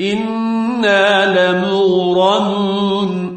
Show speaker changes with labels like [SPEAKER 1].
[SPEAKER 1] إنا لمغرمون